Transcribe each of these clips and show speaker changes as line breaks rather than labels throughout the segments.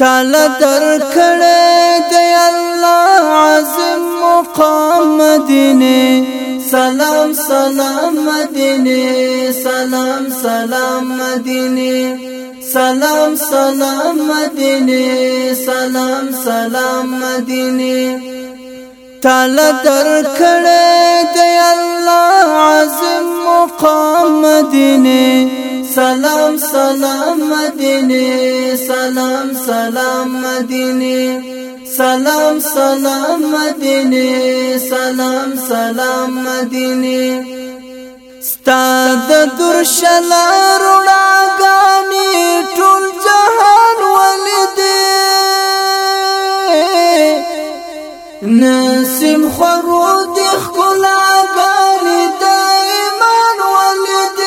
تالا در کړه د الله عظیم مقام مدینه سلام سلام مدینه سلام سلام مدینه سلام سلام مدینه سلام سلام مدینه تالا در کړه د الله الله عظیم مقام مدینه سلام سلام مدینه سلام سلام مدینه سلام سلام مدینه سلام سلام مدینه ستاد درشل رڼاګانی ټول جهان ولیدې نسیم خورو د ښکلا ګاري د ایمان ولید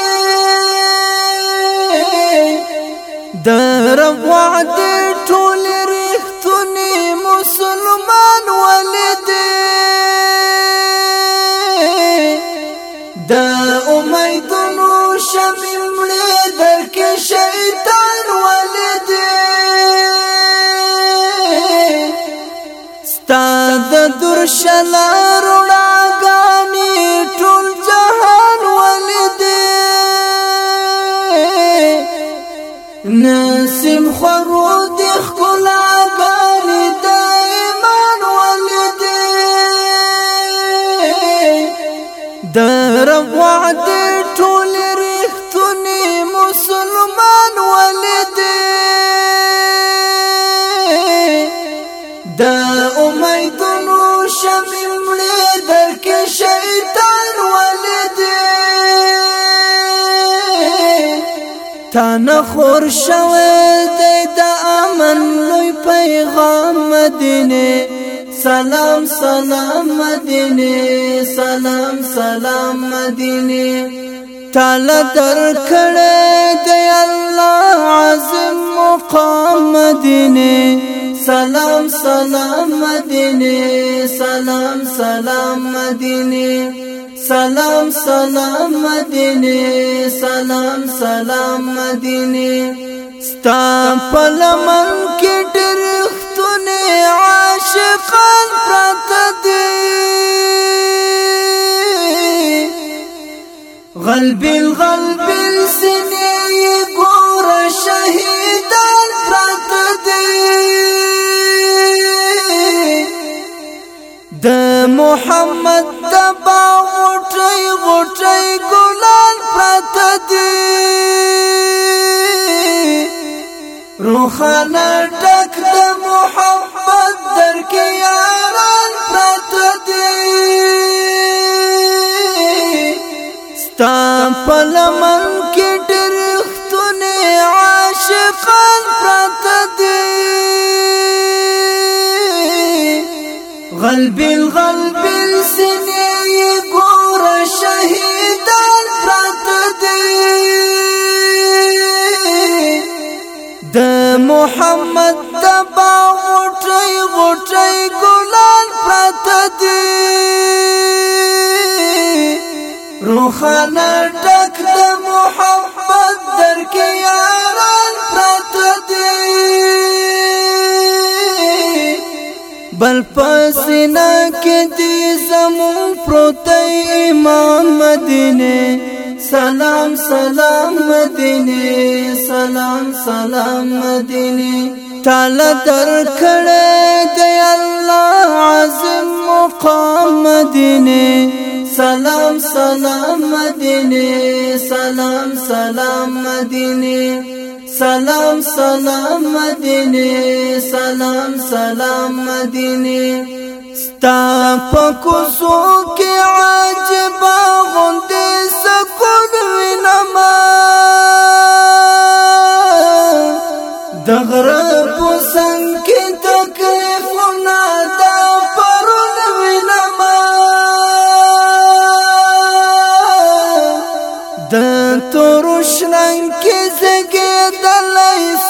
د رب وعده ټول رښتونی مسلمان درشل رڼاګانې ټول جهان ولیدې نسیم خورو د ښکلا تا نه خور شوه د امن لوی پیغام مدینه سلام سلام مدینه سلام سلام مدینه تعالی در کړه د الله عظیم مقام مدینه سلام سلام مدینه سلام سلام مدینه سلام سلام مدینه سلام سلام مدینه ستا په لمن کې ډېر ختونه عاشقان پراته دي غلبل غلبل محمد تبا غټي غټي ګلان پرته دي روحانا ټک د محمد در کې یاران پرته دي ستا په لمن غلبل غلبل سنې ګور شهیدان پرات دي د محمد تبا غټي غټي ګلان پرات دي روحانا ټک د محمد بل پسنا کې دې زمو پروتې امام مدینه سلام سلام مدینه سلام سلام مدینه تعالی در کړه دې الله عظیم مقام مدینه سلام سلام مدینه سلام سلام مدینه سلام سلام مدینه سلام سلام مدینه ستا په کوڅو کې عجبا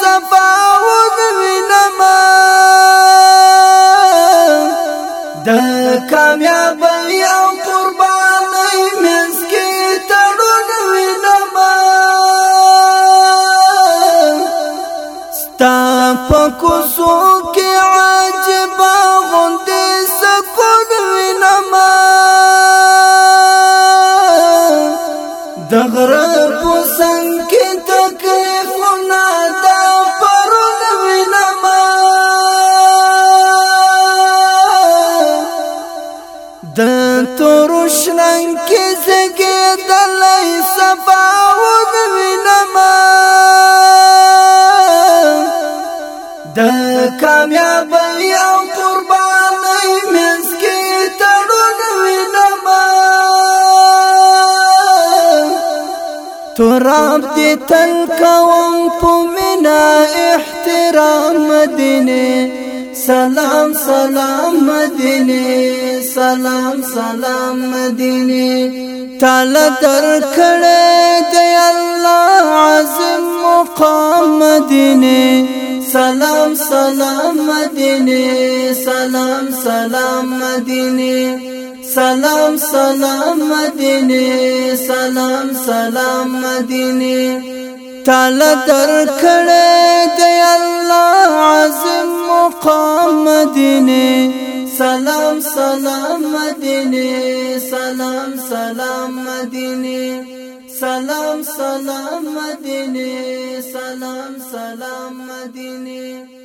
سبا ووینما د کامیاب او قرباني مسکی تړون وینما ستا په کوس د تورشنن کې زګې د لای سبا و وینما د کامیاب او قربانې مز کې تړون وینما تراب دې تل کوم په مینا سلام سلام مدینه سلام سلام مدینه تعالی در کړه دی الله عظیم مقام مدینه سلام سلام مدینه سلام سلام مدینه سلام سلام مدینه سلام سلام مدینه تعالی در کړه دی الله عظیم مقام مدینه سلام سلام مدینه سلام سلام مدینه سلام سلام مدینه سلام سلام مدینه